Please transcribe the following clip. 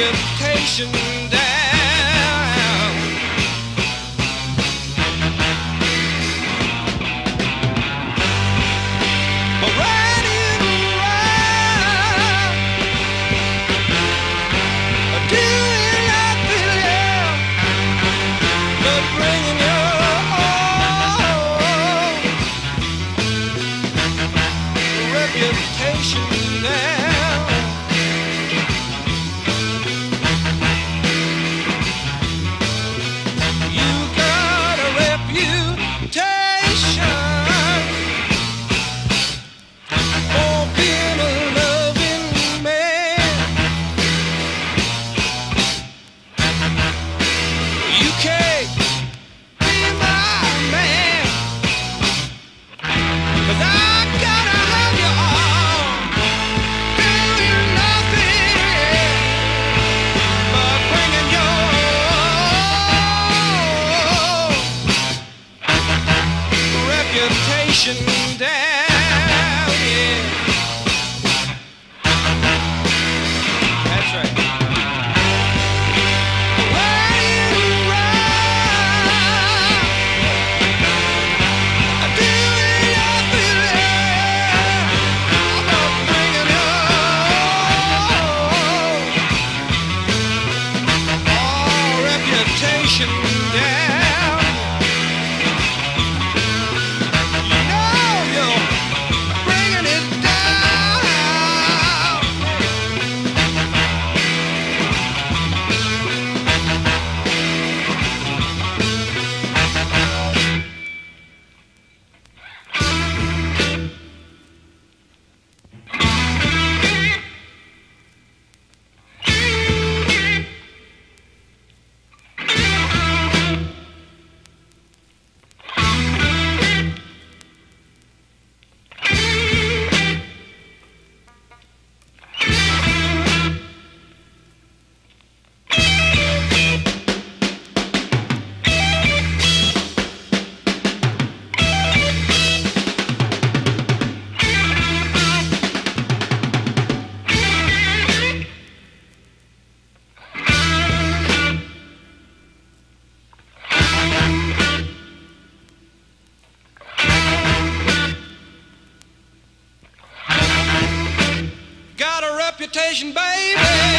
Education. Reputation, baby.